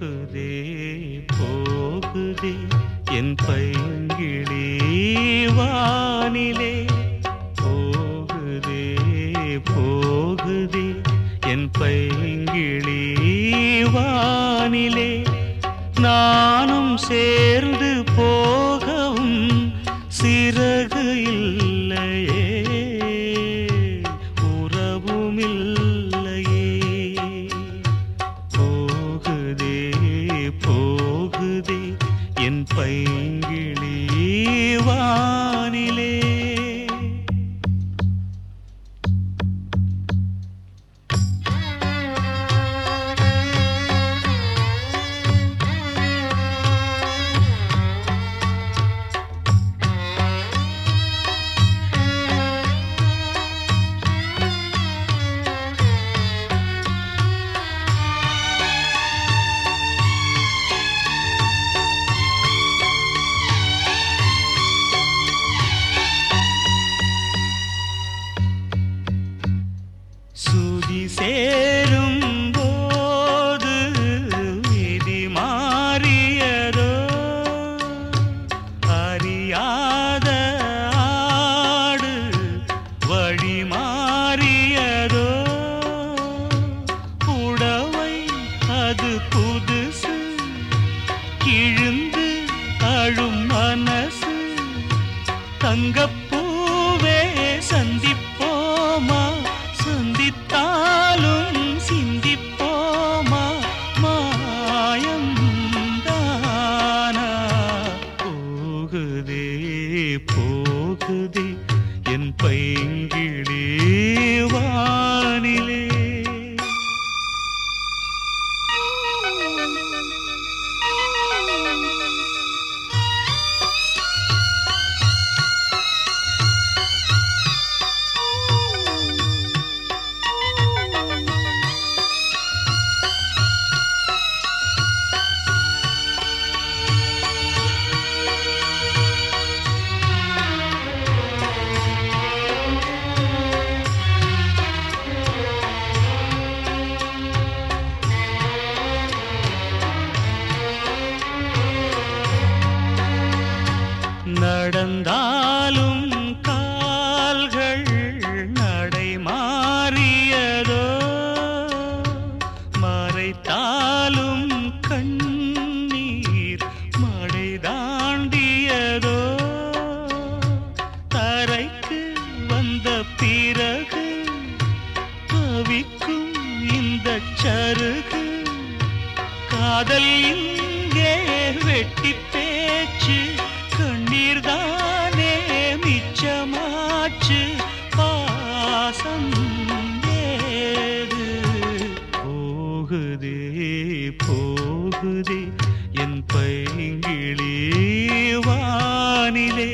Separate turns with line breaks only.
போகுதே போகுதே. என் பைங்கிழி வானிலே. போகுதே போகுதே. என் பைங்கிழி வானிலே. நானும் சேர்ந்து போகவும் சிறகு சிங்கப்பூர் நடந்தாலும் கால்கள் நடை மாறியதோ மறைத்தாலும் கண்ணீர் மழை தாண்டியதோ தரைக்கு வந்த பிறகு தவிக்கும் இந்த சருகு காதல் இங்கே வெட்டி பேச்சு வானிலே